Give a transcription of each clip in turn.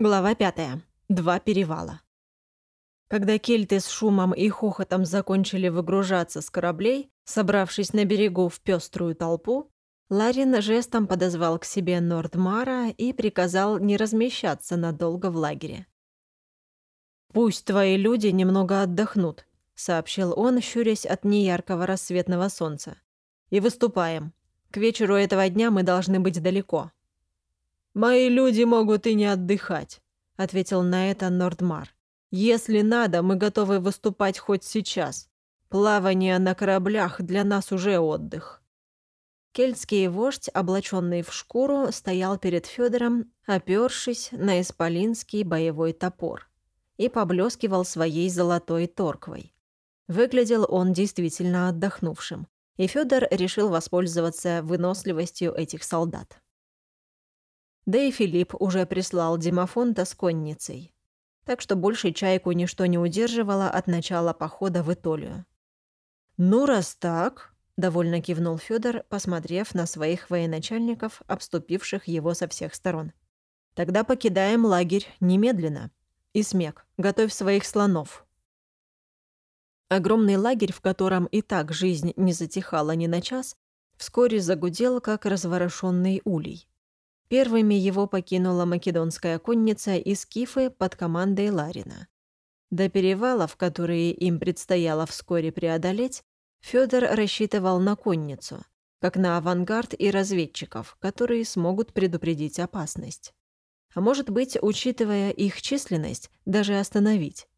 Глава пятая. Два перевала. Когда кельты с шумом и хохотом закончили выгружаться с кораблей, собравшись на берегу в пеструю толпу, Ларин жестом подозвал к себе Нордмара и приказал не размещаться надолго в лагере. «Пусть твои люди немного отдохнут», — сообщил он, щурясь от неяркого рассветного солнца. «И выступаем. К вечеру этого дня мы должны быть далеко». «Мои люди могут и не отдыхать», — ответил на это Нордмар. «Если надо, мы готовы выступать хоть сейчас. Плавание на кораблях для нас уже отдых». Кельтский вождь, облаченный в шкуру, стоял перед Федором, опёршись на исполинский боевой топор, и поблескивал своей золотой торквой. Выглядел он действительно отдохнувшим, и Федор решил воспользоваться выносливостью этих солдат. Да и Филипп уже прислал Димофонта с конницей. Так что больше чайку ничто не удерживало от начала похода в Итолию. «Ну, раз так», — довольно кивнул Федор, посмотрев на своих военачальников, обступивших его со всех сторон. «Тогда покидаем лагерь немедленно. И смек, готовь своих слонов». Огромный лагерь, в котором и так жизнь не затихала ни на час, вскоре загудел, как разворошенный улей. Первыми его покинула македонская конница из Кифы под командой Ларина. До перевалов, которые им предстояло вскоре преодолеть, Федор рассчитывал на конницу, как на авангард и разведчиков, которые смогут предупредить опасность. А может быть, учитывая их численность, даже остановить.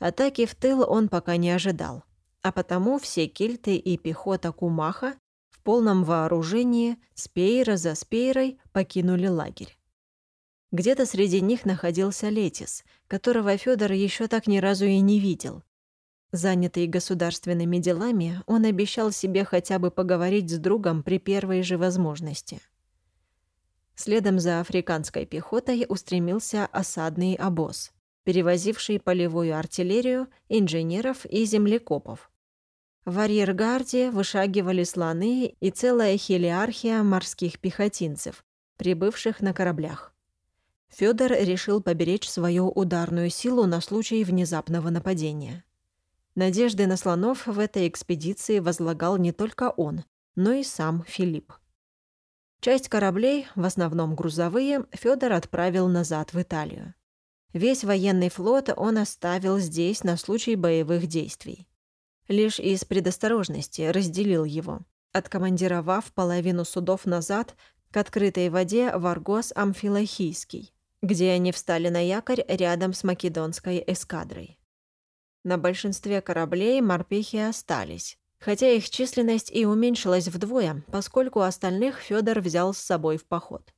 Атаки в тыл он пока не ожидал, а потому все кельты и пехота Кумаха полном вооружении, спейра за спейрой покинули лагерь. Где-то среди них находился Летис, которого Федор еще так ни разу и не видел. Занятый государственными делами, он обещал себе хотя бы поговорить с другом при первой же возможности. Следом за африканской пехотой устремился осадный обоз, перевозивший полевую артиллерию, инженеров и землекопов, в арьергарде вышагивали слоны и целая хелиархия морских пехотинцев, прибывших на кораблях. Фёдор решил поберечь свою ударную силу на случай внезапного нападения. Надежды на слонов в этой экспедиции возлагал не только он, но и сам Филипп. Часть кораблей, в основном грузовые, Фёдор отправил назад в Италию. Весь военный флот он оставил здесь на случай боевых действий лишь из предосторожности разделил его, откомандировав половину судов назад к открытой воде в Аргос Амфилохийский, где они встали на якорь рядом с македонской эскадрой. На большинстве кораблей морпехи остались, хотя их численность и уменьшилась вдвое, поскольку остальных Федор взял с собой в поход.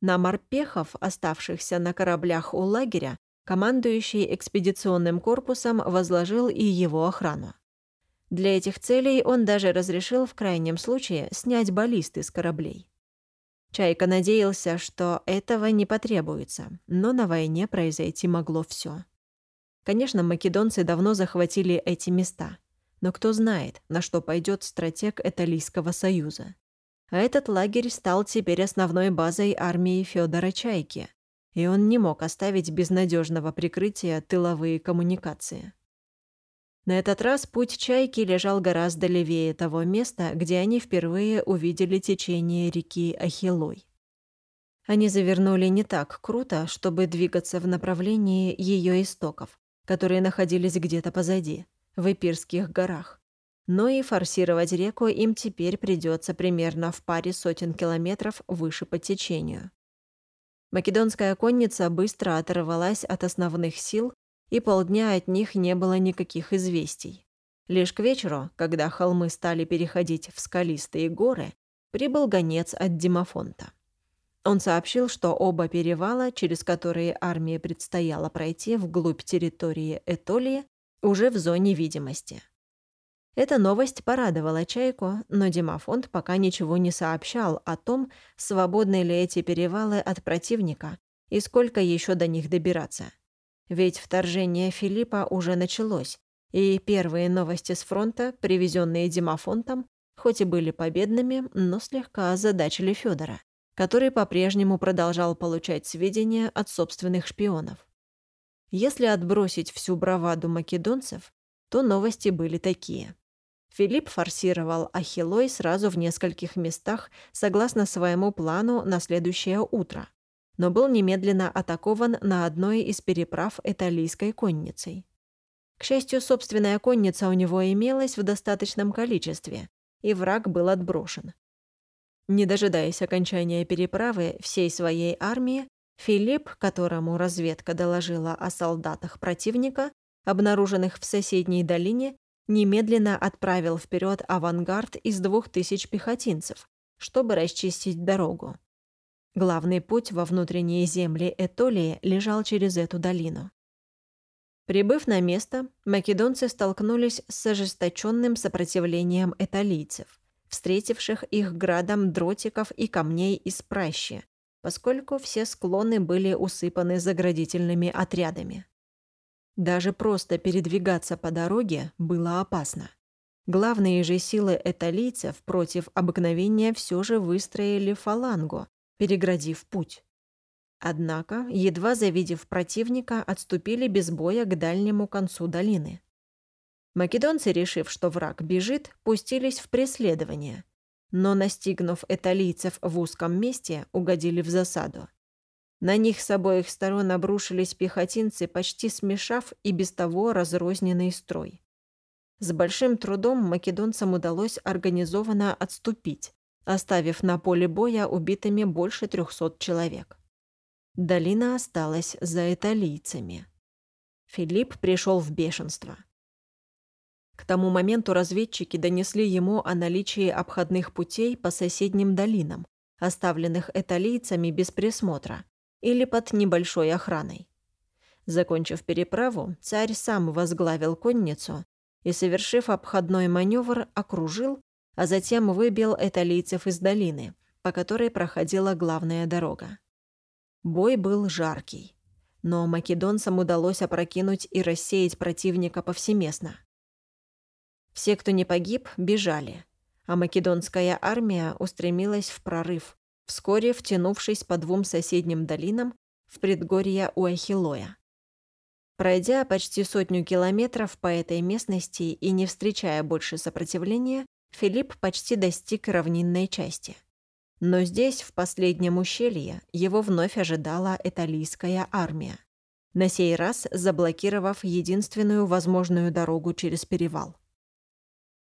На морпехов, оставшихся на кораблях у лагеря, командующий экспедиционным корпусом возложил и его охрану. Для этих целей он даже разрешил в крайнем случае снять баллисты с кораблей. Чайка надеялся, что этого не потребуется, но на войне произойти могло все. Конечно, македонцы давно захватили эти места, но кто знает, на что пойдет стратег Эталийского союза. А этот лагерь стал теперь основной базой армии Федора Чайки, и он не мог оставить без надежного прикрытия тыловые коммуникации. На этот раз путь чайки лежал гораздо левее того места, где они впервые увидели течение реки Ахилой. Они завернули не так круто, чтобы двигаться в направлении ее истоков, которые находились где-то позади, в Эпирских горах. Но и форсировать реку им теперь придется примерно в паре сотен километров выше по течению. Македонская конница быстро оторвалась от основных сил и полдня от них не было никаких известий. Лишь к вечеру, когда холмы стали переходить в скалистые горы, прибыл гонец от Димофонта. Он сообщил, что оба перевала, через которые армии предстояло пройти вглубь территории Этолии, уже в зоне видимости. Эта новость порадовала Чайку, но Димофонт пока ничего не сообщал о том, свободны ли эти перевалы от противника и сколько еще до них добираться. Ведь вторжение Филиппа уже началось, и первые новости с фронта, привезенные Димофонтом, хоть и были победными, но слегка озадачили Федора, который по-прежнему продолжал получать сведения от собственных шпионов. Если отбросить всю браваду македонцев, то новости были такие. Филипп форсировал Ахиллой сразу в нескольких местах согласно своему плану на следующее утро, но был немедленно атакован на одной из переправ италийской конницей. К счастью, собственная конница у него имелась в достаточном количестве, и враг был отброшен. Не дожидаясь окончания переправы всей своей армии, Филипп, которому разведка доложила о солдатах противника, обнаруженных в соседней долине, немедленно отправил вперед авангард из двух тысяч пехотинцев, чтобы расчистить дорогу. Главный путь во внутренние земли Этолии лежал через эту долину. Прибыв на место, македонцы столкнулись с ожесточенным сопротивлением эталийцев, встретивших их градом дротиков и камней из пращи, поскольку все склоны были усыпаны заградительными отрядами. Даже просто передвигаться по дороге было опасно. Главные же силы эталийцев против обыкновения все же выстроили фалангу, переградив путь. Однако, едва завидев противника, отступили без боя к дальнему концу долины. Македонцы, решив, что враг бежит, пустились в преследование, но, настигнув эталийцев в узком месте, угодили в засаду. На них с обоих сторон обрушились пехотинцы, почти смешав и без того разрозненный строй. С большим трудом македонцам удалось организованно отступить, оставив на поле боя убитыми больше трехсот человек. Долина осталась за италийцами. Филипп пришел в бешенство. К тому моменту разведчики донесли ему о наличии обходных путей по соседним долинам, оставленных италийцами без присмотра или под небольшой охраной. Закончив переправу, царь сам возглавил конницу и, совершив обходной маневр, окружил, а затем выбил италийцев из долины, по которой проходила главная дорога. Бой был жаркий. Но македонцам удалось опрокинуть и рассеять противника повсеместно. Все, кто не погиб, бежали, а македонская армия устремилась в прорыв, вскоре втянувшись по двум соседним долинам в предгорье у Ахиллоя. Пройдя почти сотню километров по этой местности и не встречая больше сопротивления, Филипп почти достиг равнинной части – но здесь, в последнем ущелье, его вновь ожидала италийская армия, на сей раз заблокировав единственную возможную дорогу через перевал.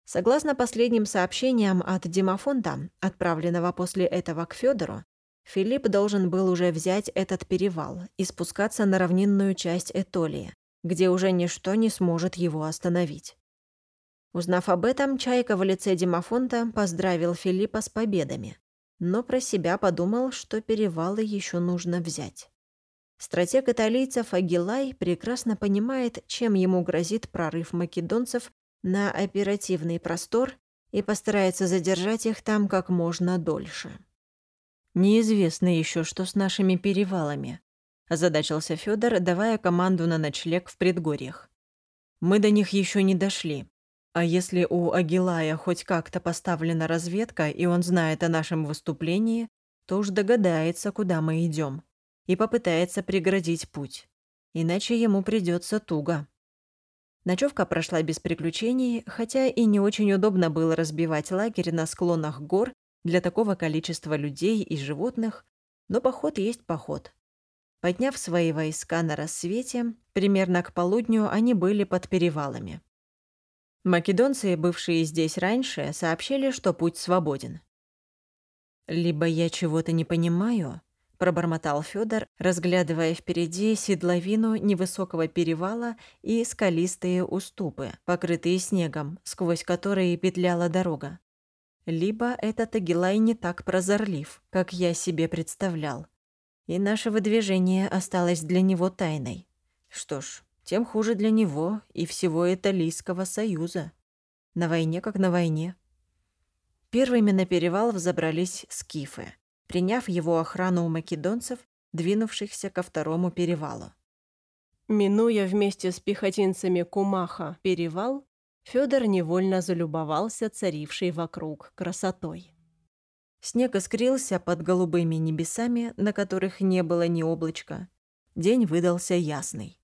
Согласно последним сообщениям от Димофонта, отправленного после этого к Федору, Филипп должен был уже взять этот перевал и спускаться на равнинную часть Этолии, где уже ничто не сможет его остановить. Узнав об этом, Чайка в лице Димофонта поздравил Филиппа с победами, но про себя подумал, что перевалы еще нужно взять. Стратег италийцев Агилай прекрасно понимает, чем ему грозит прорыв македонцев на оперативный простор и постарается задержать их там как можно дольше. «Неизвестно еще, что с нашими перевалами», – озадачился Федор, давая команду на ночлег в предгорьях. «Мы до них еще не дошли, а если у Агилая хоть как-то поставлена разведка, и он знает о нашем выступлении, то уж догадается, куда мы идем, и попытается преградить путь. Иначе ему придется туго. Ночевка прошла без приключений, хотя и не очень удобно было разбивать лагерь на склонах гор для такого количества людей и животных, но поход есть поход. Подняв свои войска на рассвете, примерно к полудню они были под перевалами. Македонцы, бывшие здесь раньше, сообщили, что путь свободен. «Либо я чего-то не понимаю», — пробормотал Федор, разглядывая впереди седловину невысокого перевала и скалистые уступы, покрытые снегом, сквозь которые петляла дорога. «Либо этот Агилай не так прозорлив, как я себе представлял, и наше выдвижение осталось для него тайной. Что ж, тем хуже для него и всего Италийского союза. На войне как на войне. Первыми на перевал взобрались скифы, приняв его охрану у македонцев, двинувшихся ко второму перевалу. Минуя вместе с пехотинцами Кумаха перевал, Федор невольно залюбовался царившей вокруг красотой. Снег искрился под голубыми небесами, на которых не было ни облачка. День выдался ясный.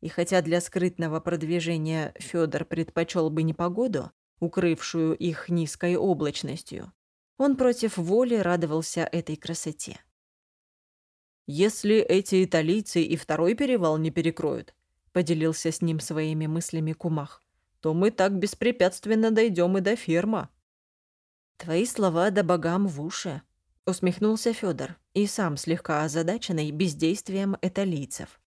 И хотя для скрытного продвижения Федор предпочел бы непогоду, укрывшую их низкой облачностью, он против воли радовался этой красоте. «Если эти италийцы и второй перевал не перекроют», — поделился с ним своими мыслями Кумах, «то мы так беспрепятственно дойдем и до ферма». «Твои слова да богам в уши», — усмехнулся Федор, и сам слегка озадаченный бездействием италийцев.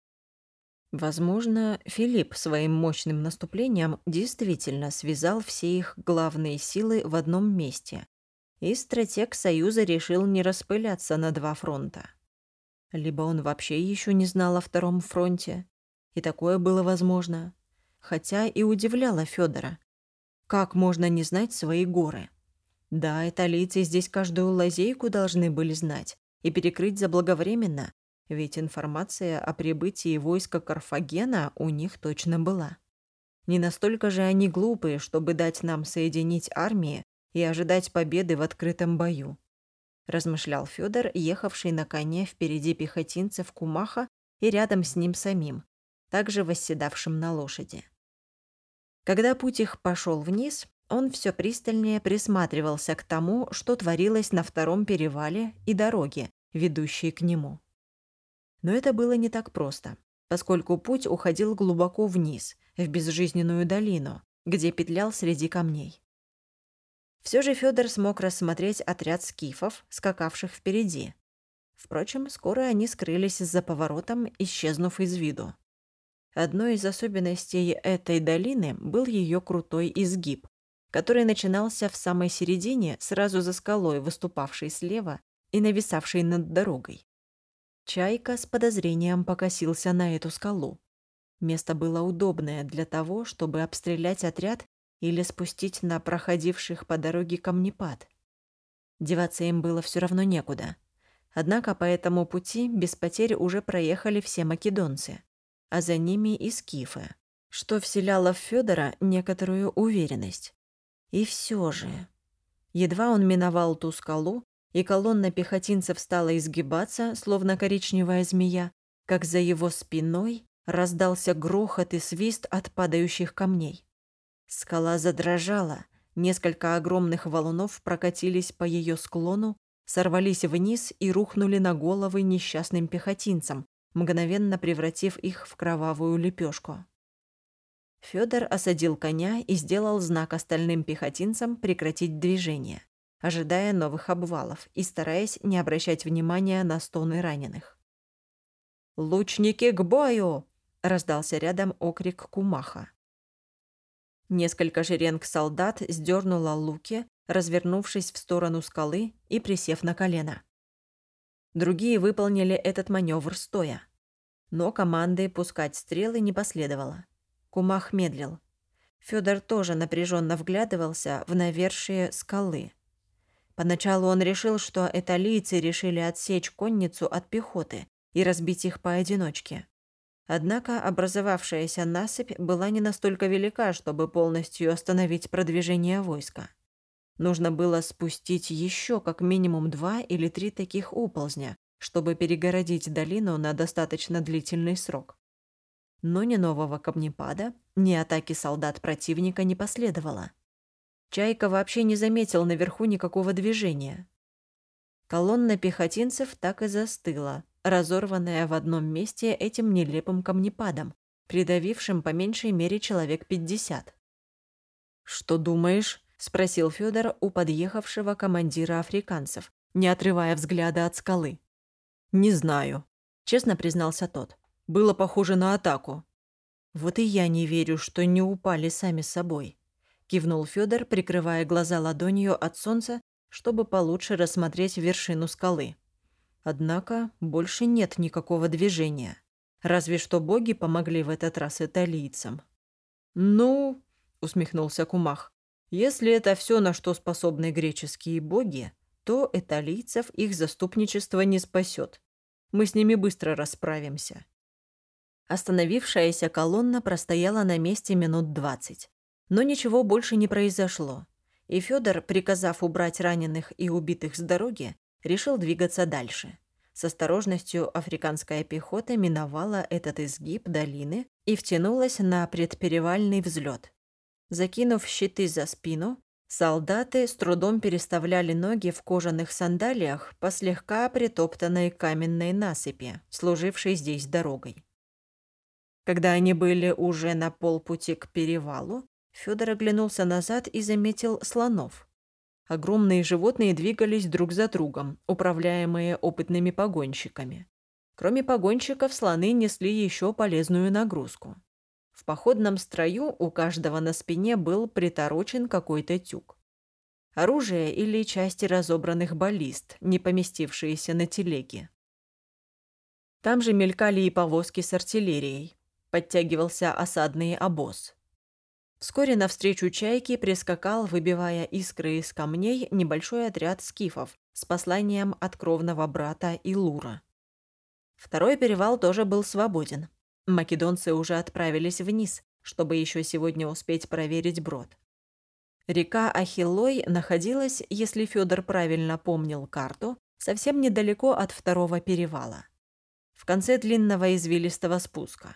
Возможно, Филипп своим мощным наступлением действительно связал все их главные силы в одном месте, и стратег Союза решил не распыляться на два фронта. Либо он вообще еще не знал о втором фронте, и такое было возможно, хотя и удивляло Федора. Как можно не знать свои горы? Да, италийцы здесь каждую лазейку должны были знать и перекрыть заблаговременно, ведь информация о прибытии войска Карфагена у них точно была. Не настолько же они глупые, чтобы дать нам соединить армии и ожидать победы в открытом бою. Размышлял Федор, ехавший на коне впереди пехотинцев Кумаха и рядом с ним самим, также восседавшим на лошади. Когда путь их пошел вниз, он все пристальнее присматривался к тому, что творилось на втором перевале и дороге, ведущей к нему. Но это было не так просто, поскольку путь уходил глубоко вниз, в безжизненную долину, где петлял среди камней. Все же Федор смог рассмотреть отряд скифов, скакавших впереди. Впрочем, скоро они скрылись за поворотом, исчезнув из виду. Одной из особенностей этой долины был ее крутой изгиб, который начинался в самой середине, сразу за скалой, выступавшей слева и нависавшей над дорогой. Чайка с подозрением покосился на эту скалу. Место было удобное для того, чтобы обстрелять отряд или спустить на проходивших по дороге камнепад. Деваться им было все равно некуда. Однако по этому пути без потерь уже проехали все македонцы, а за ними и скифы, что вселяло в Федора некоторую уверенность. И все же... Едва он миновал ту скалу, и колонна пехотинцев стала изгибаться, словно коричневая змея, как за его спиной раздался грохот и свист от падающих камней. Скала задрожала, несколько огромных валунов прокатились по ее склону, сорвались вниз и рухнули на головы несчастным пехотинцам, мгновенно превратив их в кровавую лепешку. Федор осадил коня и сделал знак остальным пехотинцам прекратить движение, ожидая новых обвалов и стараясь не обращать внимания на стоны раненых. «Лучники к бою!» — раздался рядом окрик Кумаха. Несколько шеренг солдат сдернула луки, развернувшись в сторону скалы и присев на колено. Другие выполнили этот маневр стоя. Но команды пускать стрелы не последовало. Кумах медлил. Федор тоже напряженно вглядывался в навершие скалы. Поначалу он решил, что эталийцы решили отсечь конницу от пехоты и разбить их поодиночке. Однако образовавшаяся насыпь была не настолько велика, чтобы полностью остановить продвижение войска. Нужно было спустить еще как минимум два или три таких оползня, чтобы перегородить долину на достаточно длительный срок. Но ни нового камнепада, ни атаки солдат противника не последовало. Чайка вообще не заметил наверху никакого движения. Колонна пехотинцев так и застыла, разорванная в одном месте этим нелепым камнепадом, придавившим по меньшей мере человек пятьдесят. «Что думаешь?» – спросил Федор у подъехавшего командира африканцев, не отрывая взгляда от скалы. «Не знаю», – честно признался тот. Было похоже на атаку. Вот и я не верю, что не упали сами собой, кивнул Федор, прикрывая глаза ладонью от солнца, чтобы получше рассмотреть вершину скалы. Однако больше нет никакого движения. Разве что боги помогли в этот раз италийцам. «Ну», — усмехнулся Кумах, «если это все, на что способны греческие боги, то италийцев их заступничество не спасет. Мы с ними быстро расправимся. Остановившаяся колонна простояла на месте минут двадцать. Но ничего больше не произошло. и Федор, приказав убрать раненых и убитых с дороги, решил двигаться дальше. С осторожностью африканская пехота миновала этот изгиб долины и втянулась на предперевальный взлет. Закинув щиты за спину, солдаты с трудом переставляли ноги в кожаных сандалиях по слегка притоптанной каменной насыпи, служившей здесь дорогой. Когда они были уже на полпути к перевалу, Федор оглянулся назад и заметил слонов. Огромные животные двигались друг за другом, управляемые опытными погонщиками. Кроме погонщиков, слоны несли еще полезную нагрузку. В походном строю у каждого на спине был приторочен какой-то тюк. Оружие или части разобранных баллист, не поместившиеся на телеге. Там же мелькали и повозки с артиллерией. Подтягивался осадный обоз. Вскоре навстречу чайке прискакал, выбивая искры из камней, небольшой отряд скифов с посланием от кровного брата Илура. Второй перевал тоже был свободен. Македонцы уже отправились вниз, чтобы еще сегодня успеть проверить брод. Река Ахиллой находилась, если Федор правильно помнил карту, совсем недалеко от второго перевала. В конце длинного извилистого спуска.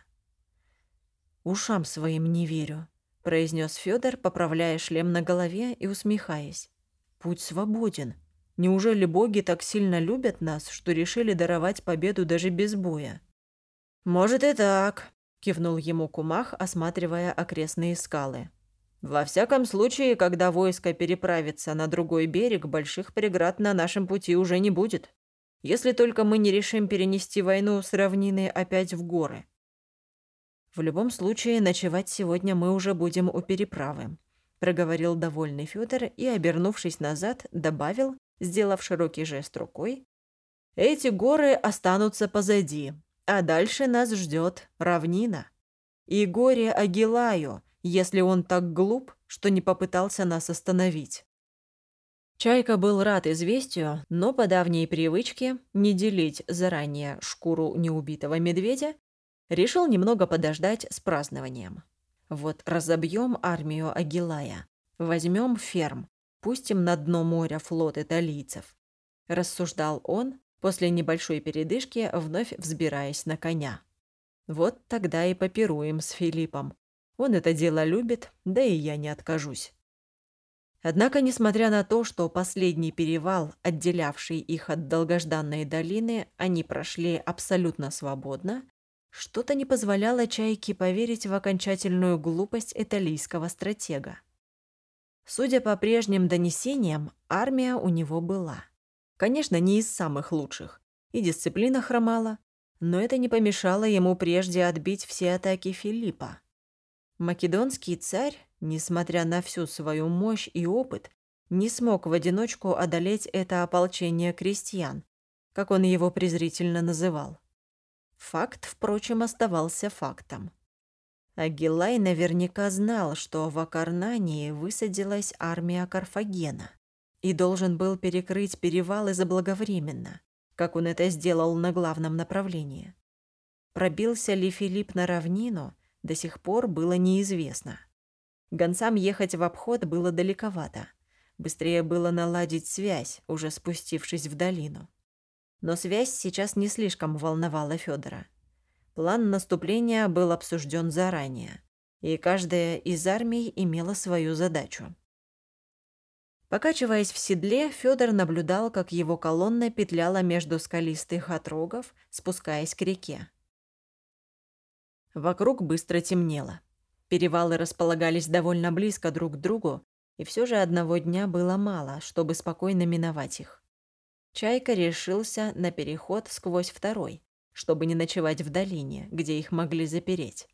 «Ушам своим не верю», произнес Федор, поправляя шлем на голове и усмехаясь. Путь свободен. Неужели боги так сильно любят нас, что решили даровать победу даже без боя? Может и так, кивнул ему Кумах, осматривая окрестные скалы. Во всяком случае, когда войско переправится на другой берег, больших преград на нашем пути уже не будет. Если только мы не решим перенести войну с равнины опять в горы. В любом случае, ночевать сегодня мы уже будем у переправы», – проговорил довольный Федор и, обернувшись назад, добавил, сделав широкий жест рукой, «Эти горы останутся позади, а дальше нас ждет равнина. И горе Агилаю, если он так глуп, что не попытался нас остановить». Чайка был рад известию, но по давней привычке не делить заранее шкуру неубитого медведя Решил немного подождать с празднованием. Вот разобьем армию Агилая, возьмем ферм, пустим на дно моря флот италийцев. Рассуждал он, после небольшой передышки, вновь взбираясь на коня. Вот тогда и попируем с Филиппом. Он это дело любит, да и я не откажусь. Однако, несмотря на то, что последний перевал, отделявший их от долгожданной долины, они прошли абсолютно свободно, что-то не позволяло Чайке поверить в окончательную глупость италийского стратега. Судя по прежним донесениям, армия у него была. Конечно, не из самых лучших. И дисциплина хромала, но это не помешало ему прежде отбить все атаки Филиппа. Македонский царь, несмотря на всю свою мощь и опыт, не смог в одиночку одолеть это ополчение крестьян, как он его презрительно называл. Факт, впрочем, оставался фактом. Агилай наверняка знал, что в Акарнании высадилась армия Карфагена и должен был перекрыть перевалы заблаговременно, как он это сделал на главном направлении. Пробился ли Филипп на равнину, до сих пор было неизвестно. Гонцам ехать в обход было далековато. Быстрее было наладить связь, уже спустившись в долину. Но связь сейчас не слишком волновала Федора. План наступления был обсужден заранее, и каждая из армий имела свою задачу. Покачиваясь в седле, Федор наблюдал, как его колонна петляла между скалистых отрогов, спускаясь к реке. Вокруг быстро темнело. Перевалы располагались довольно близко друг к другу, и все же одного дня было мало, чтобы спокойно миновать их. Чайка решился на переход сквозь второй, чтобы не ночевать в долине, где их могли запереть.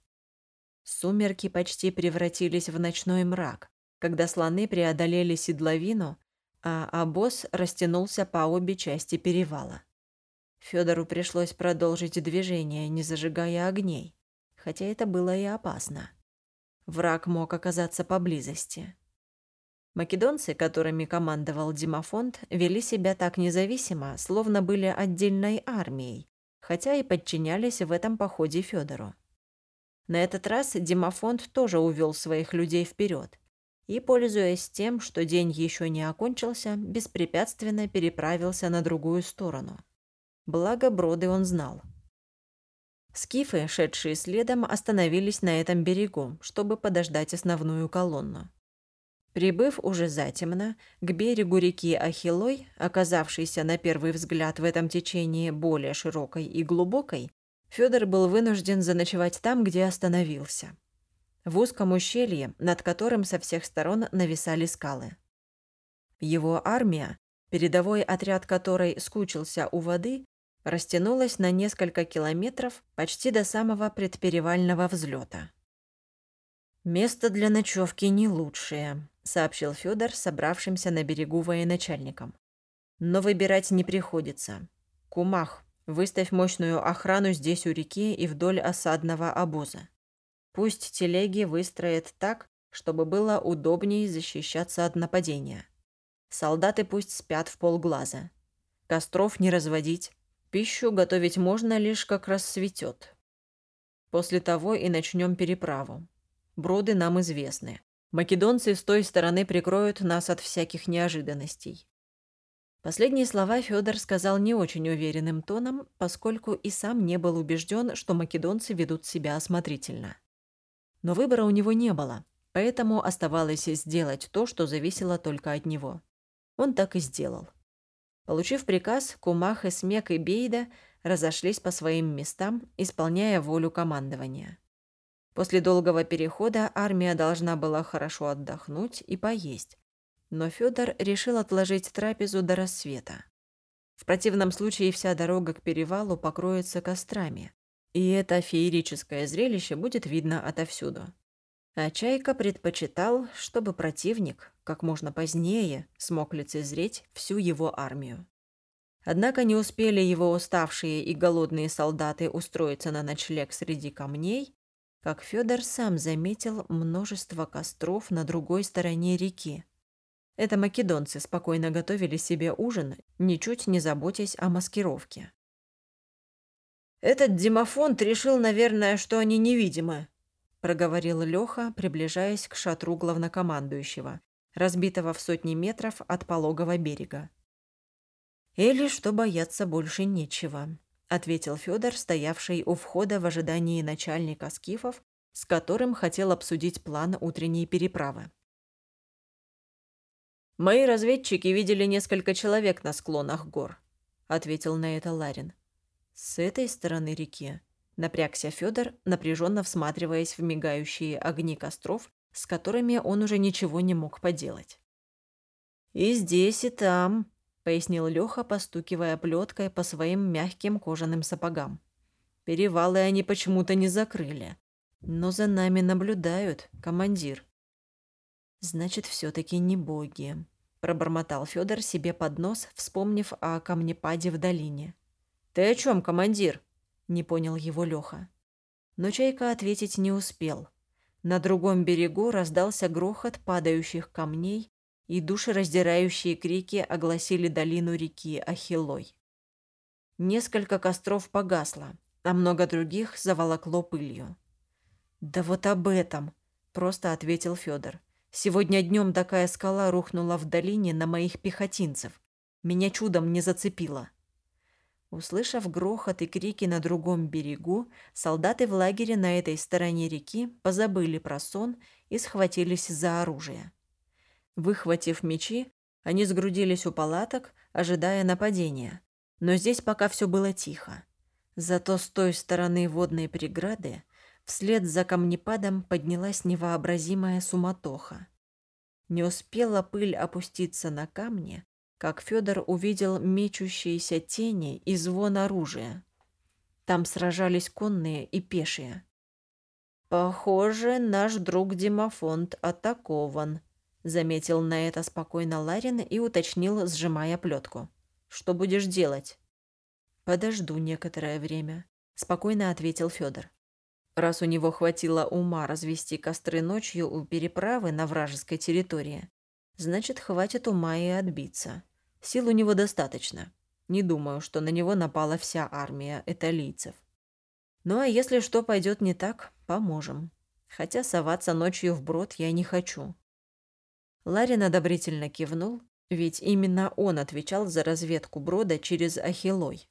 Сумерки почти превратились в ночной мрак, когда слоны преодолели седловину, а обоз растянулся по обе части перевала. Федору пришлось продолжить движение, не зажигая огней, хотя это было и опасно. Враг мог оказаться поблизости. Македонцы, которыми командовал Димофонт, вели себя так независимо, словно были отдельной армией, хотя и подчинялись в этом походе Федору. На этот раз Димофонт тоже увел своих людей вперед, и, пользуясь тем, что день еще не окончился, беспрепятственно переправился на другую сторону. Благо, броды он знал. Скифы, шедшие следом, остановились на этом берегу, чтобы подождать основную колонну. Прибыв уже затемно к берегу реки Ахилой, оказавшейся на первый взгляд в этом течении более широкой и глубокой, Федор был вынужден заночевать там, где остановился. В узком ущелье, над которым со всех сторон нависали скалы. Его армия, передовой отряд которой скучился у воды, растянулась на несколько километров почти до самого предперевального взлета. «Место для ночевки не лучшее», — сообщил Федор собравшимся на берегу военачальникам. «Но выбирать не приходится. Кумах, Выставь мощную охрану здесь у реки и вдоль осадного обоза. Пусть телеги выстроят так, чтобы было удобнее защищаться от нападения. Солдаты пусть спят в полглаза. Костров не разводить. Пищу готовить можно лишь как рассветет. После того и начнем переправу. Броды нам известны. Македонцы с той стороны прикроют нас от всяких неожиданностей. Последние слова Федор сказал не очень уверенным тоном, поскольку и сам не был убежден, что македонцы ведут себя осмотрительно. Но выбора у него не было, поэтому оставалось сделать то, что зависело только от него. Он так и сделал. Получив приказ, Кумах и Смек и Бейда разошлись по своим местам, исполняя волю командования. После долгого перехода армия должна была хорошо отдохнуть и поесть, но Федор решил отложить трапезу до рассвета. В противном случае вся дорога к перевалу покроется кострами, и это феерическое зрелище будет видно отовсюду. А Чайка предпочитал, чтобы противник как можно позднее смог лицезреть всю его армию. Однако не успели его уставшие и голодные солдаты устроиться на ночлег среди камней, как Федор сам заметил множество костров на другой стороне реки, это македонцы спокойно готовили себе ужин, ничуть не заботясь о маскировке. «Этот Димофонт решил, наверное, что они невидимы», – проговорил Леха, приближаясь к шатру главнокомандующего, разбитого в сотни метров от пологого берега. «Или что бояться больше нечего», – ответил Федор, стоявший у входа в ожидании начальника скифов, с которым хотел обсудить план утренней переправы. «Мои разведчики видели несколько человек на склонах гор», — ответил на это Ларин. «С этой стороны реки», — напрягся Федор, напряженно всматриваясь в мигающие огни костров, с которыми он уже ничего не мог поделать. «И здесь, и там», — пояснил Леха, постукивая плеткой по своим мягким кожаным сапогам. «Перевалы они почему-то не закрыли. Но за нами наблюдают, командир». «Значит, все таки не боги», пробормотал Федор себе под нос, вспомнив о камнепаде в долине. «Ты о чем, командир?» – не понял его Леха. Но Чайка ответить не успел. На другом берегу раздался грохот падающих камней, и душераздирающие крики огласили долину реки Ахилой. Несколько костров погасло, а много других заволокло пылью. «Да вот об этом», – просто ответил Федор. Сегодня днем такая скала рухнула в долине на моих пехотинцев. Меня чудом не зацепило. Услышав грохот и крики на другом берегу, солдаты в лагере на этой стороне реки позабыли про сон и схватились за оружие. Выхватив мечи, они сгрудились у палаток, ожидая нападения. Но здесь пока все было тихо. Зато с той стороны водной преграды Вслед за камнепадом поднялась невообразимая суматоха. Не успела пыль опуститься на камни, как Федор увидел мечущиеся тени и звон оружия. Там сражались конные и пешие. «Похоже, наш друг Димофонт атакован», — заметил на это спокойно Ларин и уточнил, сжимая плетку. «Что будешь делать?» «Подожду некоторое время», — спокойно ответил Федор. Раз у него хватило ума развести костры ночью у переправы на вражеской территории, значит, хватит ума и отбиться. Сил у него достаточно. Не думаю, что на него напала вся армия эталийцев. Ну а если что пойдет не так, поможем. Хотя соваться ночью в брод я не хочу. Ларин одобрительно кивнул, ведь именно он отвечал за разведку брода через Ахилой.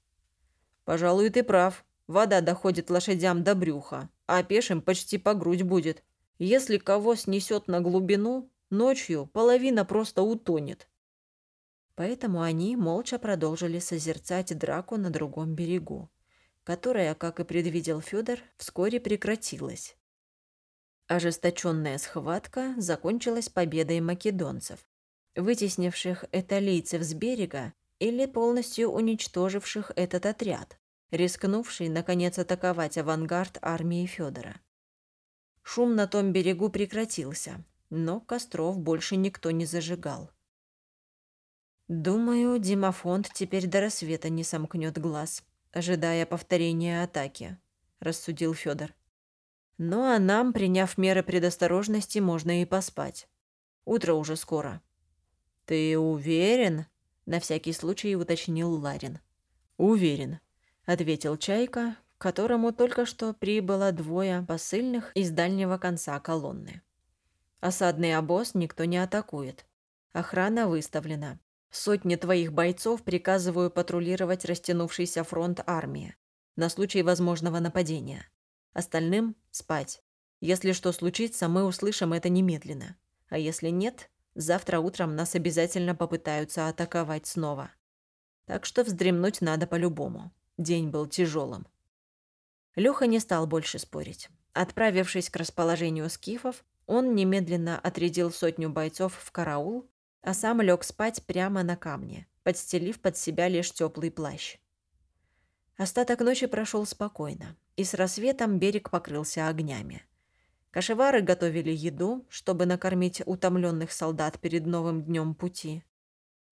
«Пожалуй, ты прав. Вода доходит лошадям до брюха, а пешим почти по грудь будет. Если кого снесет на глубину, ночью половина просто утонет». Поэтому они молча продолжили созерцать драку на другом берегу, которая, как и предвидел Федор, вскоре прекратилась. Ожесточенная схватка закончилась победой македонцев, вытеснивших эталийцев с берега или полностью уничтоживших этот отряд, рискнувший, наконец, атаковать авангард армии Федора. Шум на том берегу прекратился, но костров больше никто не зажигал. «Думаю, Димафонд теперь до рассвета не сомкнет глаз, ожидая повторения атаки», – рассудил Федор. Ну а нам, приняв меры предосторожности, можно и поспать. Утро уже скоро. Ты уверен? На всякий случай уточнил Ларин. Уверен, ответил Чайка, к которому только что прибыло двое посыльных из дальнего конца колонны. Осадный обоз никто не атакует. Охрана выставлена. Сотни твоих бойцов приказываю патрулировать растянувшийся фронт армии на случай возможного нападения. Остальным – спать. Если что случится, мы услышим это немедленно. А если нет, завтра утром нас обязательно попытаются атаковать снова. Так что вздремнуть надо по-любому. День был тяжелым. Лёха не стал больше спорить. Отправившись к расположению скифов, он немедленно отрядил сотню бойцов в караул, а сам лег спать прямо на камне, подстелив под себя лишь теплый плащ. Остаток ночи прошел спокойно и с рассветом берег покрылся огнями. Кашевары готовили еду, чтобы накормить утомленных солдат перед новым днем пути.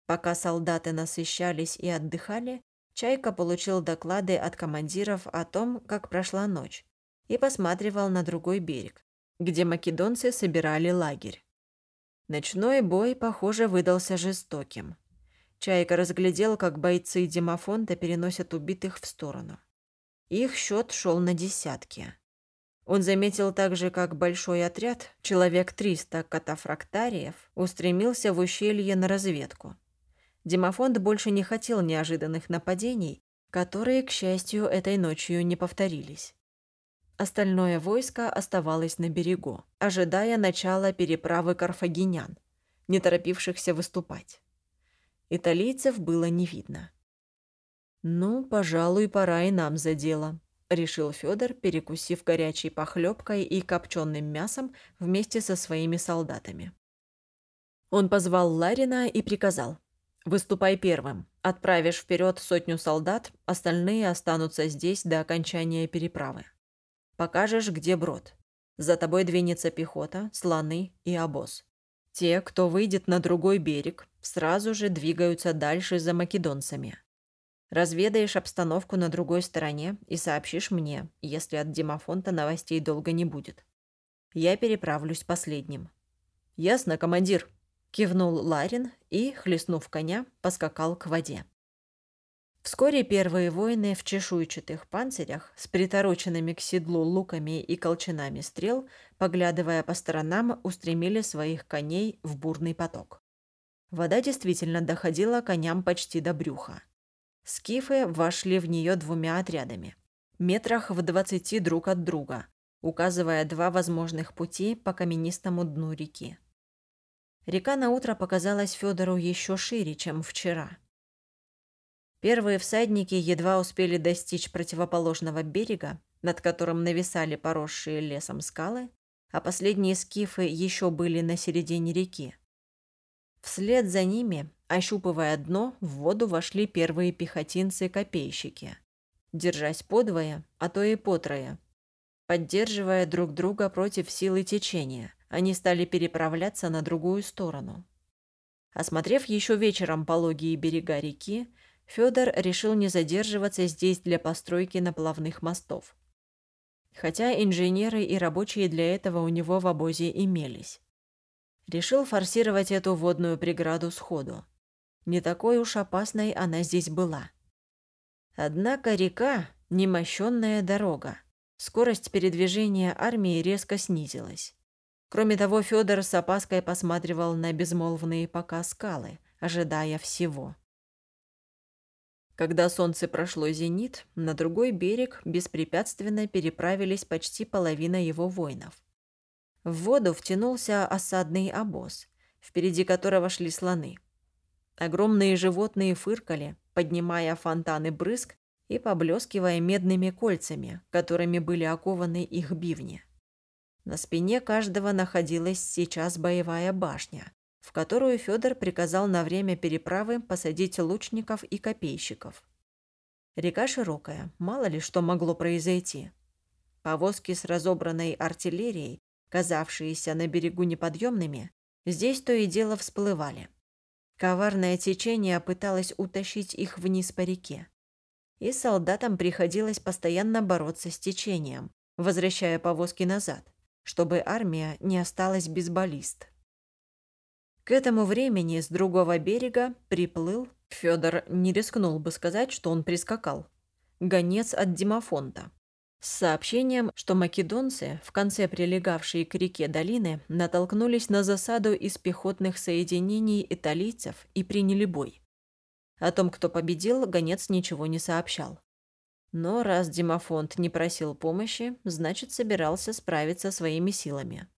Пока солдаты насыщались и отдыхали, Чайка получил доклады от командиров о том, как прошла ночь, и посматривал на другой берег, где македонцы собирали лагерь. Ночной бой, похоже, выдался жестоким. Чайка разглядел, как бойцы Демофонта переносят убитых в сторону. Их счет шел на десятки. Он заметил также, как большой отряд, человек 300 катафрактариев, устремился в ущелье на разведку. Демофонд больше не хотел неожиданных нападений, которые, к счастью, этой ночью не повторились. Остальное войско оставалось на берегу, ожидая начала переправы карфагенян, не торопившихся выступать. Италийцев было не видно. «Ну, пожалуй, пора и нам за дело», – решил Федор, перекусив горячей похлебкой и копченым мясом вместе со своими солдатами. Он позвал Ларина и приказал. «Выступай первым. Отправишь вперед сотню солдат, остальные останутся здесь до окончания переправы. Покажешь, где брод. За тобой двинется пехота, слоны и обоз. Те, кто выйдет на другой берег, сразу же двигаются дальше за македонцами. Разведаешь обстановку на другой стороне и сообщишь мне, если от Димафонта новостей долго не будет. Я переправлюсь последним». «Ясно, командир», – кивнул Ларин и, хлестнув коня, поскакал к воде. Вскоре первые воины в чешуйчатых панцирях с притороченными к седлу луками и колчанами стрел, поглядывая по сторонам, устремили своих коней в бурный поток. Вода действительно доходила коням почти до брюха. Скифы вошли в нее двумя отрядами, метрах в двадцати друг от друга, указывая два возможных пути по каменистому дну реки. Река на утро показалась Федору еще шире, чем вчера. Первые всадники едва успели достичь противоположного берега, над которым нависали поросшие лесом скалы, а последние скифы еще были на середине реки. Вслед за ними Ощупывая дно, в воду вошли первые пехотинцы-копейщики. Держась подвое, а то и потрое. Поддерживая друг друга против силы течения, они стали переправляться на другую сторону. Осмотрев еще вечером пологие берега реки, Федор решил не задерживаться здесь для постройки наплавных мостов. Хотя инженеры и рабочие для этого у него в обозе имелись. Решил форсировать эту водную преграду сходу. Не такой уж опасной она здесь была. Однако река – немощенная дорога. Скорость передвижения армии резко снизилась. Кроме того, Федор с опаской посматривал на безмолвные пока скалы, ожидая всего. Когда солнце прошло зенит, на другой берег беспрепятственно переправились почти половина его воинов. В воду втянулся осадный обоз, впереди которого шли слоны. Огромные животные фыркали, поднимая фонтаны брызг и поблескивая медными кольцами, которыми были окованы их бивни. На спине каждого находилась сейчас боевая башня, в которую Федор приказал на время переправы посадить лучников и копейщиков. Река широкая, мало ли что могло произойти. Повозки с разобранной артиллерией, казавшиеся на берегу неподъемными, здесь то и дело всплывали. Коварное течение пыталось утащить их вниз по реке. И солдатам приходилось постоянно бороться с течением, возвращая повозки назад чтобы армия не осталась без баллист. К этому времени с другого берега приплыл, Федор не рискнул бы сказать, что он прискакал, гонец от Димофонта. С сообщением, что македонцы, в конце прилегавшей к реке долины, натолкнулись на засаду из пехотных соединений италийцев и приняли бой. О том, кто победил, гонец ничего не сообщал. Но раз Димофонт не просил помощи, значит, собирался справиться своими силами.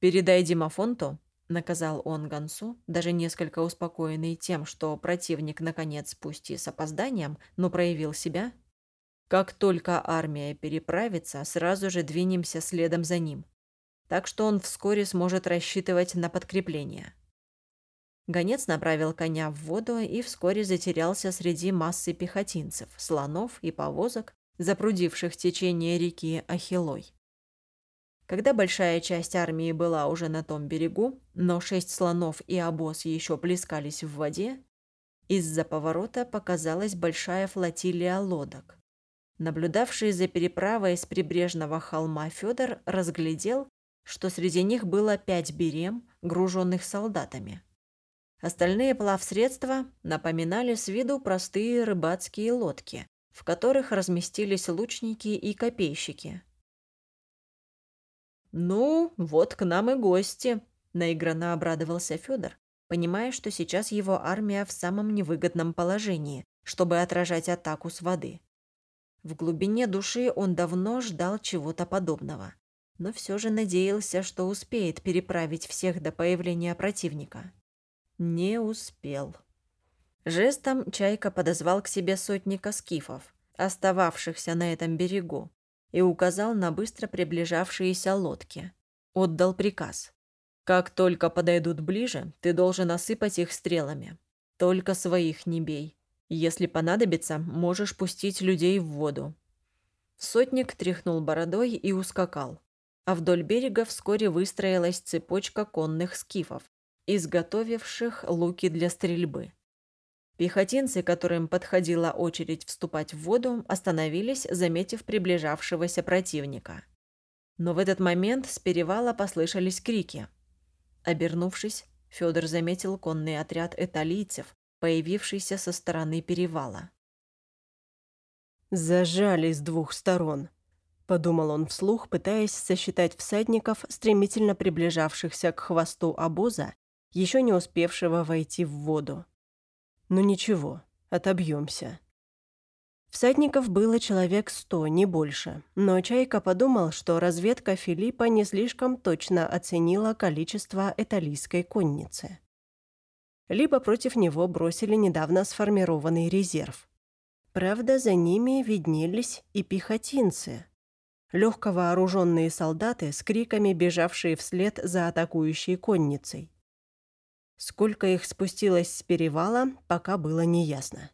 «Передай Димофонту», — наказал он Гансу, даже несколько успокоенный тем, что противник, наконец, пусть и с опозданием, но проявил себя. «Как только армия переправится, сразу же двинемся следом за ним. Так что он вскоре сможет рассчитывать на подкрепление». Гонец направил коня в воду и вскоре затерялся среди массы пехотинцев, слонов и повозок, запрудивших течение реки Ахилой. Когда большая часть армии была уже на том берегу, но шесть слонов и обоз еще плескались в воде, из-за поворота показалась большая флотилия лодок. Наблюдавший за переправой с прибрежного холма Федор разглядел, что среди них было пять берем, груженных солдатами. Остальные плавсредства напоминали с виду простые рыбацкие лодки, в которых разместились лучники и копейщики. «Ну, вот к нам и гости», – наигранно обрадовался Федор, понимая, что сейчас его армия в самом невыгодном положении, чтобы отражать атаку с воды. В глубине души он давно ждал чего-то подобного, но все же надеялся, что успеет переправить всех до появления противника. Не успел. Жестом Чайка подозвал к себе сотника скифов, остававшихся на этом берегу, и указал на быстро приближавшиеся лодки. Отдал приказ. «Как только подойдут ближе, ты должен осыпать их стрелами. Только своих не бей. Если понадобится, можешь пустить людей в воду». Сотник тряхнул бородой и ускакал. А вдоль берега вскоре выстроилась цепочка конных скифов, изготовивших луки для стрельбы. Пехотинцы, которым подходила очередь вступать в воду, остановились, заметив приближавшегося противника. Но в этот момент с перевала послышались крики. Обернувшись, Федор заметил конный отряд эталийцев, появившийся со стороны перевала. «Зажали с двух сторон», — подумал он вслух, пытаясь сосчитать всадников, стремительно приближавшихся к хвосту обоза еще не успевшего войти в воду. Ну ничего, отобьемся. Всадников было человек сто, не больше, но Чайка подумал, что разведка Филиппа не слишком точно оценила количество эталийской конницы. Либо против него бросили недавно сформированный резерв. Правда, за ними виднелись и пехотинцы. Легко вооруженные солдаты с криками, бежавшие вслед за атакующей конницей. Сколько их спустилось с перевала, пока было неясно.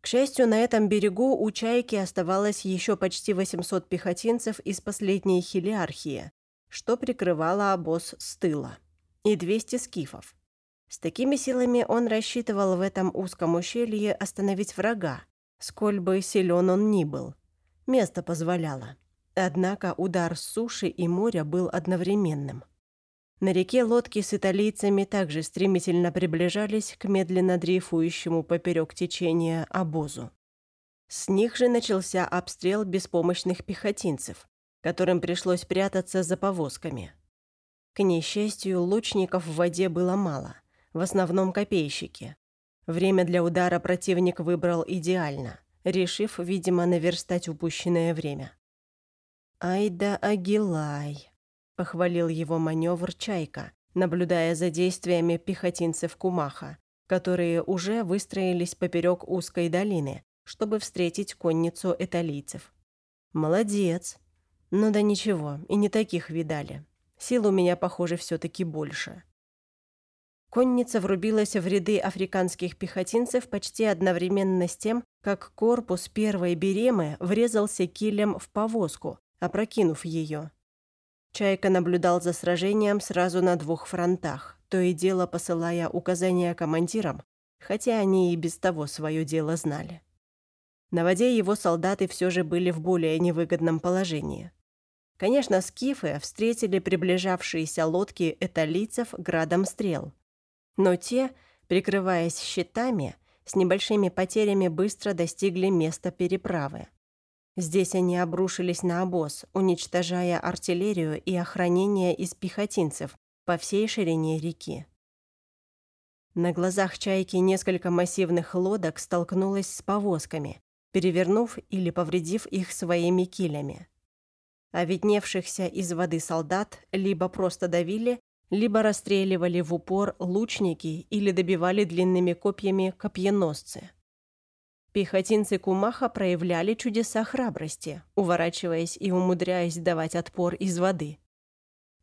К счастью, на этом берегу у «Чайки» оставалось еще почти 800 пехотинцев из последней хилиархии, что прикрывало обоз с тыла, и 200 скифов. С такими силами он рассчитывал в этом узком ущелье остановить врага, сколь бы силен он ни был. Место позволяло. Однако удар с суши и моря был одновременным. На реке лодки с италийцами также стремительно приближались к медленно дрейфующему поперек течения обозу. С них же начался обстрел беспомощных пехотинцев, которым пришлось прятаться за повозками. К несчастью, лучников в воде было мало, в основном копейщики. Время для удара противник выбрал идеально, решив, видимо, наверстать упущенное время. «Айда Агилай», — похвалил его маневр Чайка, наблюдая за действиями пехотинцев Кумаха, которые уже выстроились поперек узкой долины, чтобы встретить конницу эталийцев. «Молодец. Ну да ничего, и не таких видали. Сил у меня, похоже, все таки больше». Конница врубилась в ряды африканских пехотинцев почти одновременно с тем, как корпус первой беремы врезался килем в повозку, опрокинув ее. Чайка наблюдал за сражением сразу на двух фронтах, то и дело посылая указания командирам, хотя они и без того свое дело знали. На воде его солдаты все же были в более невыгодном положении. Конечно, скифы встретили приближавшиеся лодки эталийцев градом стрел. Но те, прикрываясь щитами, с небольшими потерями быстро достигли места переправы. Здесь они обрушились на обоз, уничтожая артиллерию и охранение из пехотинцев по всей ширине реки. На глазах чайки несколько массивных лодок столкнулось с повозками, перевернув или повредив их своими килями. А видневшихся из воды солдат либо просто давили, либо расстреливали в упор лучники или добивали длинными копьями копьеносцы. Пехотинцы Кумаха проявляли чудеса храбрости, уворачиваясь и умудряясь давать отпор из воды.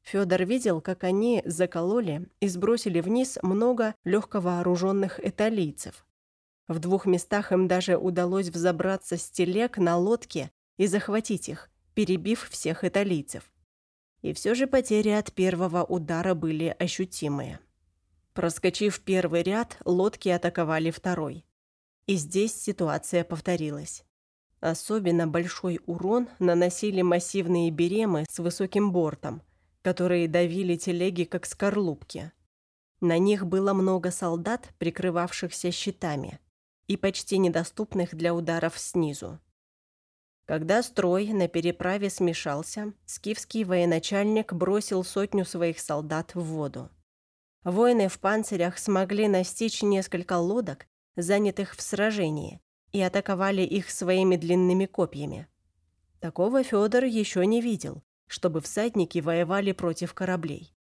Федор видел, как они закололи и сбросили вниз много легковооруженных эталийцев. В двух местах им даже удалось взобраться с телег на лодке и захватить их, перебив всех италийцев. И все же потери от первого удара были ощутимые. Проскочив первый ряд, лодки атаковали второй. И здесь ситуация повторилась. Особенно большой урон наносили массивные беремы с высоким бортом, которые давили телеги как скорлупки. На них было много солдат, прикрывавшихся щитами, и почти недоступных для ударов снизу. Когда строй на переправе смешался, скифский военачальник бросил сотню своих солдат в воду. Воины в панцирях смогли настичь несколько лодок занятых в сражении, и атаковали их своими длинными копьями. Такого Федор еще не видел, чтобы всадники воевали против кораблей.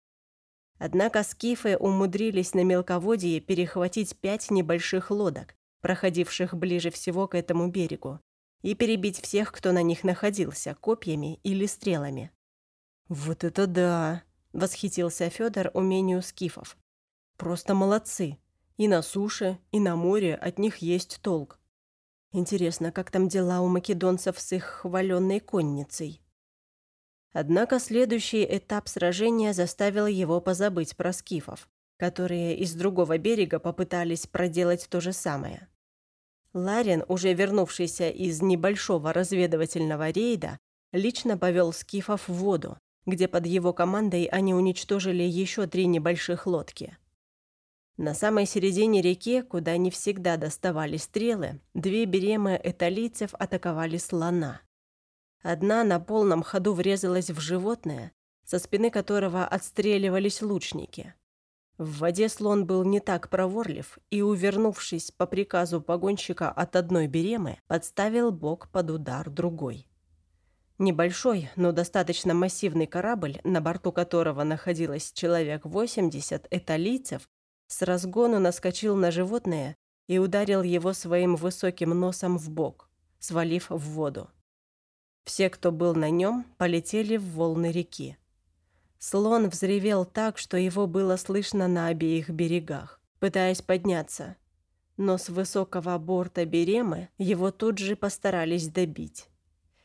Однако скифы умудрились на мелководье перехватить пять небольших лодок, проходивших ближе всего к этому берегу, и перебить всех, кто на них находился, копьями или стрелами. «Вот это да!» – восхитился Федор умению скифов. «Просто молодцы!» И на суше, и на море от них есть толк. Интересно, как там дела у македонцев с их хваленной конницей? Однако следующий этап сражения заставил его позабыть про скифов, которые из другого берега попытались проделать то же самое. Ларин, уже вернувшийся из небольшого разведывательного рейда, лично повел скифов в воду, где под его командой они уничтожили еще три небольших лодки. На самой середине реки, куда не всегда доставали стрелы, две беремы эталийцев атаковали слона. Одна на полном ходу врезалась в животное, со спины которого отстреливались лучники. В воде слон был не так проворлив и, увернувшись по приказу погонщика от одной беремы, подставил бок под удар другой. Небольшой, но достаточно массивный корабль, на борту которого находилось человек 80 эталийцев, с разгону наскочил на животное и ударил его своим высоким носом в бок, свалив в воду. Все, кто был на нем, полетели в волны реки. Слон взревел так, что его было слышно на обеих берегах, пытаясь подняться. Но с высокого борта Беремы его тут же постарались добить.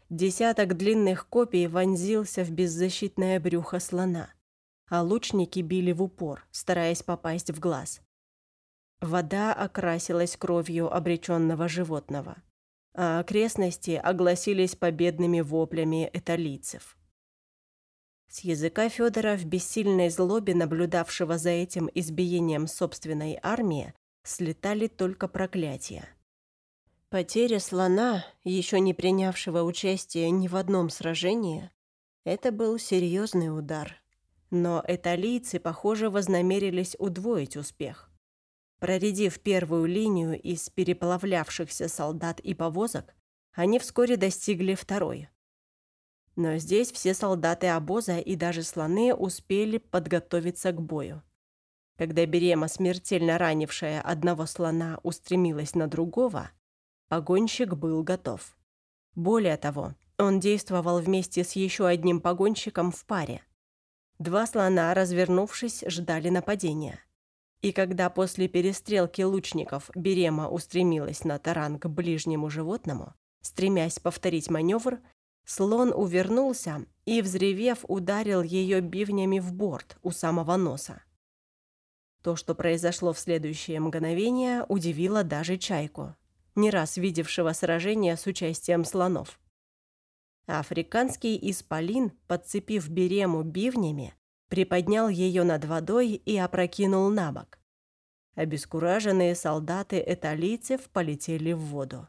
Десяток длинных копий вонзился в беззащитное брюхо слона – а лучники били в упор, стараясь попасть в глаз. Вода окрасилась кровью обреченного животного, а окрестности огласились победными воплями эталийцев. С языка Федора в бессильной злобе, наблюдавшего за этим избиением собственной армии, слетали только проклятия. Потеря слона, еще не принявшего участия ни в одном сражении, Это был серьезный удар. Но эталийцы, похоже, вознамерились удвоить успех. Проредив первую линию из переплавлявшихся солдат и повозок, они вскоре достигли второй. Но здесь все солдаты обоза и даже слоны успели подготовиться к бою. Когда Берема, смертельно ранившая одного слона, устремилась на другого, погонщик был готов. Более того, он действовал вместе с еще одним погонщиком в паре. Два слона, развернувшись, ждали нападения. И когда после перестрелки лучников Берема устремилась на таран к ближнему животному, стремясь повторить маневр, слон увернулся и, взревев, ударил ее бивнями в борт у самого носа. То, что произошло в следующее мгновение, удивило даже Чайку, не раз видевшего сражение с участием слонов. Африканский исполин, подцепив берему бивнями, приподнял ее над водой и опрокинул на бок. Обескураженные солдаты эталийцев полетели в воду.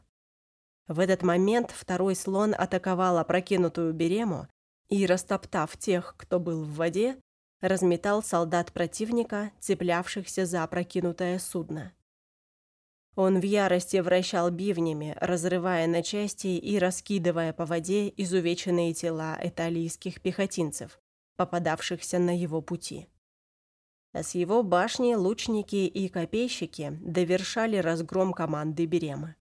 В этот момент второй слон атаковал опрокинутую берему и, растоптав тех, кто был в воде, разметал солдат противника, цеплявшихся за опрокинутое судно. Он в ярости вращал бивнями, разрывая на части и раскидывая по воде изувеченные тела италийских пехотинцев, попадавшихся на его пути. А с его башни лучники и копейщики довершали разгром команды Беремы.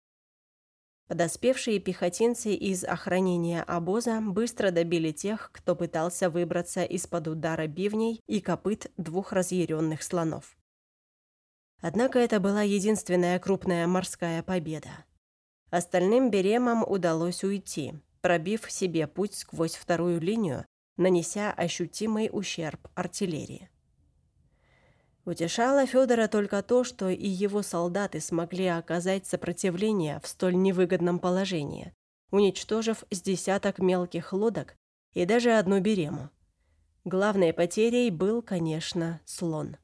Подоспевшие пехотинцы из охранения обоза быстро добили тех, кто пытался выбраться из-под удара бивней и копыт двух разъяренных слонов. Однако это была единственная крупная морская победа. Остальным беремам удалось уйти, пробив себе путь сквозь вторую линию, нанеся ощутимый ущерб артиллерии. Утешало Федора только то, что и его солдаты смогли оказать сопротивление в столь невыгодном положении, уничтожив с десяток мелких лодок и даже одну берему. Главной потерей был, конечно, слон.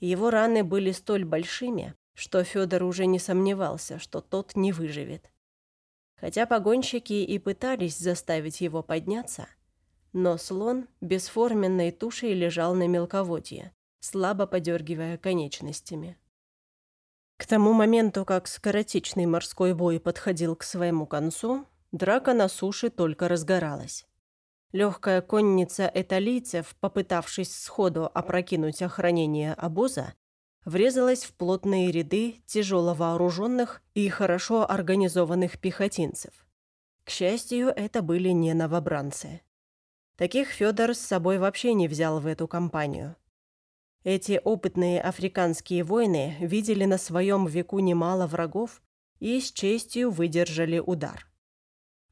Его раны были столь большими, что Федор уже не сомневался, что тот не выживет. Хотя погонщики и пытались заставить его подняться, но слон бесформенной тушей лежал на мелководье, слабо подергивая конечностями. К тому моменту, как скоротечный морской бой подходил к своему концу, драка на суше только разгоралась. Легкая конница эталийцев, попытавшись сходу опрокинуть охранение обоза, врезалась в плотные ряды тяжело вооруженных и хорошо организованных пехотинцев. К счастью, это были не новобранцы. Таких Федор с собой вообще не взял в эту компанию – эти опытные африканские воины видели на своем веку немало врагов и с честью выдержали удар.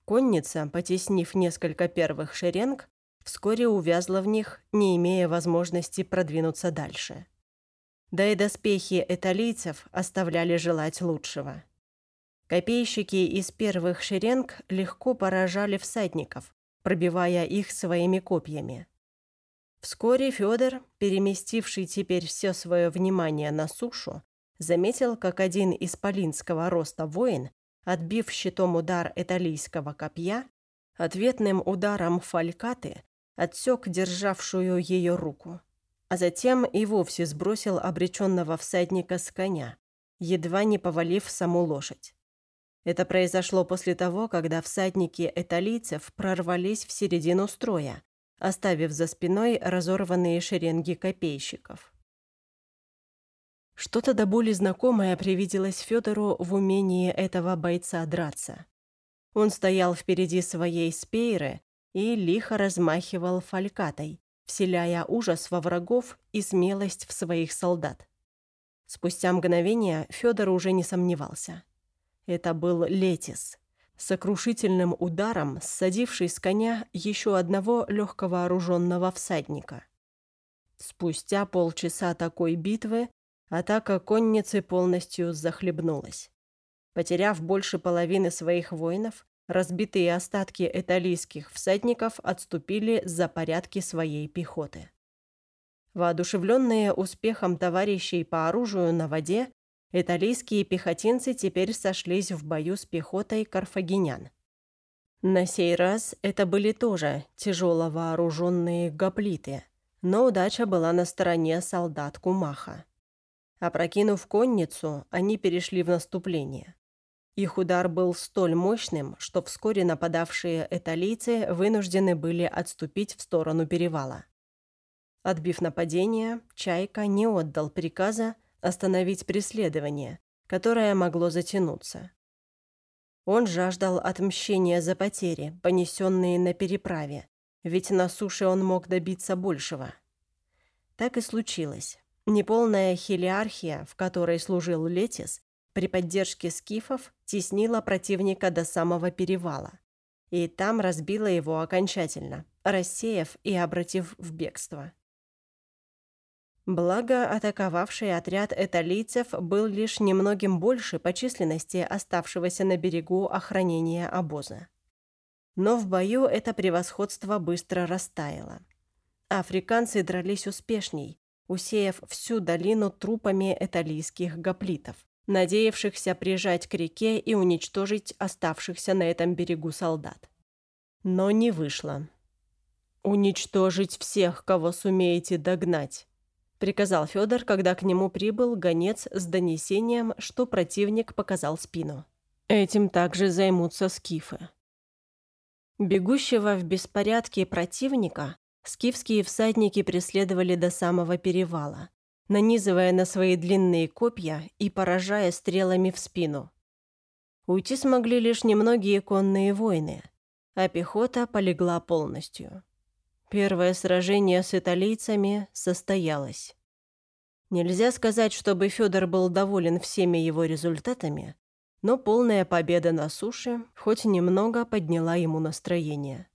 Конница, потеснив несколько первых шеренг, вскоре увязла в них, не имея возможности продвинуться дальше. Да и доспехи эталийцев оставляли желать лучшего. Копейщики из первых шеренг легко поражали всадников, пробивая их своими копьями. Вскоре Федор, переместивший теперь все свое внимание на сушу, заметил, как один из полинского роста воин, отбив щитом удар италийского копья, ответным ударом фалькаты отсек державшую ее руку, а затем и вовсе сбросил обреченного всадника с коня, едва не повалив саму лошадь. Это произошло после того, когда всадники италийцев прорвались в середину строя, оставив за спиной разорванные шеренги копейщиков. Что-то до боли знакомое привиделось Федору в умении этого бойца драться. Он стоял впереди своей спейры и лихо размахивал фалькатой, вселяя ужас во врагов и смелость в своих солдат. Спустя мгновение Федор уже не сомневался. Это был Летис, сокрушительным ударом ссадивший с коня еще одного легковооруженного всадника. Спустя полчаса такой битвы атака конницы полностью захлебнулась. Потеряв больше половины своих воинов, разбитые остатки италийских всадников отступили за порядки своей пехоты. Воодушевленные успехом товарищей по оружию на воде, Италийские пехотинцы теперь сошлись в бою с пехотой карфагенян. На сей раз это были тоже тяжело вооруженные гоплиты, но удача была на стороне солдат Кумаха. Опрокинув конницу, они перешли в наступление. Их удар был столь мощным, что вскоре нападавшие эталийцы вынуждены были отступить в сторону перевала. Отбив нападение, Чайка не отдал приказа остановить преследование, которое могло затянуться. Он жаждал отмщения за потери, понесенные на переправе, ведь на суше он мог добиться большего. Так и случилось. Неполная хелиархия, в которой служил Летис, при поддержке скифов теснила противника до самого перевала. И там разбила его окончательно, рассеяв и обратив в бегство. Благо, атаковавший отряд эталийцев был лишь немногим больше по численности оставшегося на берегу охранения обоза. Но в бою это превосходство быстро растаяло. Африканцы дрались успешней, усеяв всю долину трупами эталийских гоплитов, надеявшихся прижать к реке и уничтожить оставшихся на этом берегу солдат. Но не вышло. «Уничтожить всех, кого сумеете догнать», – приказал Федор, когда к нему прибыл гонец с донесением, что противник показал спину. Этим также займутся скифы. Бегущего в беспорядке противника скифские всадники преследовали до самого перевала, нанизывая на свои длинные копья и поражая стрелами в спину. Уйти смогли лишь немногие конные воины, а пехота полегла полностью. Первое сражение с италийцами состоялось. Нельзя сказать, чтобы Федор был доволен всеми его результатами, но полная победа на суше хоть немного подняла ему настроение.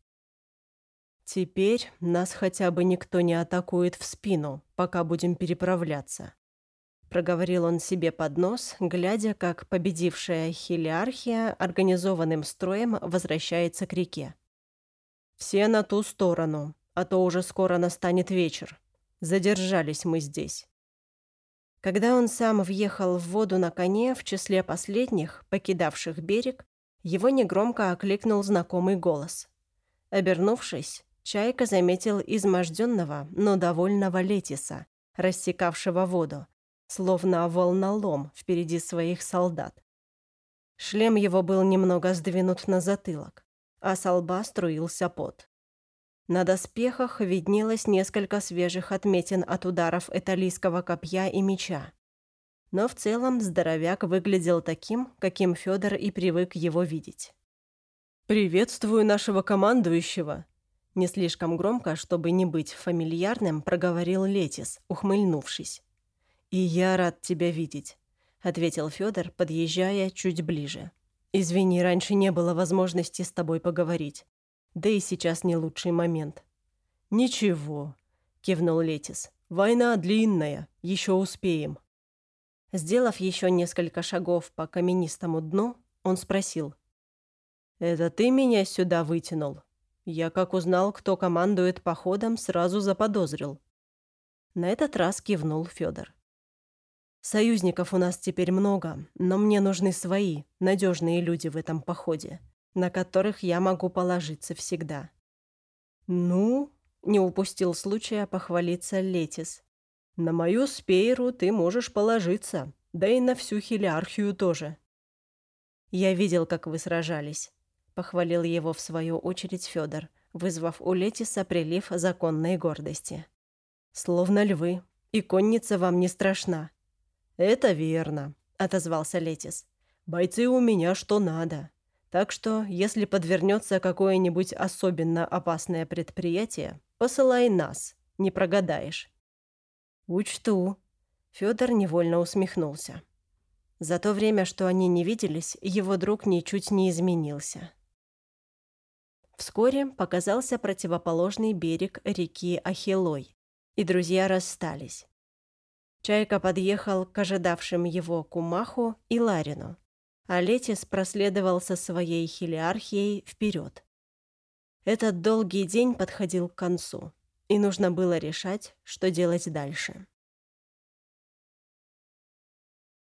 Теперь нас хотя бы никто не атакует в спину, пока будем переправляться. Проговорил он себе под нос, глядя, как победившая хилиархия организованным строем возвращается к реке. Все на ту сторону, а то уже скоро настанет вечер. Задержались мы здесь. Когда он сам въехал в воду на коне, в числе последних, покидавших берег, его негромко окликнул знакомый голос. Обернувшись, Чайка заметил изможденного, но довольного Летиса, рассекавшего воду, словно волнолом впереди своих солдат. Шлем его был немного сдвинут на затылок, а с лба струился пот. На доспехах виднелось несколько свежих отметин от ударов эталийского копья и меча. Но в целом здоровяк выглядел таким, каким Федор и привык его видеть. «Приветствую нашего командующего!» Не слишком громко, чтобы не быть фамильярным, проговорил Летис, ухмыльнувшись. «И я рад тебя видеть», — ответил Федор, подъезжая чуть ближе. «Извини, раньше не было возможности с тобой поговорить. Да и сейчас не лучший момент. «Ничего», — кивнул Летис. «Война длинная, еще успеем». Сделав еще несколько шагов по каменистому дну, он спросил. «Это ты меня сюда вытянул? Я, как узнал, кто командует походом, сразу заподозрил». На этот раз кивнул Федор. «Союзников у нас теперь много, но мне нужны свои, надежные люди в этом походе на которых я могу положиться всегда. «Ну?» — не упустил случая похвалиться Летис. «На мою спейру ты можешь положиться, да и на всю хилиархию тоже». «Я видел, как вы сражались», — похвалил его в свою очередь Федор, вызвав у Летиса прилив законной гордости. «Словно львы, и конница вам не страшна». «Это верно», — отозвался Летис. «Бойцы у меня что надо. Так что, если подвернется какое-нибудь особенно опасное предприятие, посылай нас, не прогадаешь». «Учту», — Федор невольно усмехнулся. За то время, что они не виделись, его друг ничуть не изменился. Вскоре показался противоположный берег реки Ахилой, и друзья расстались. Чайка подъехал к ожидавшим его Кумаху и Ларину, а Летис проследовал со своей хилиархией вперед. Этот долгий день подходил к концу, и нужно было решать, что делать дальше.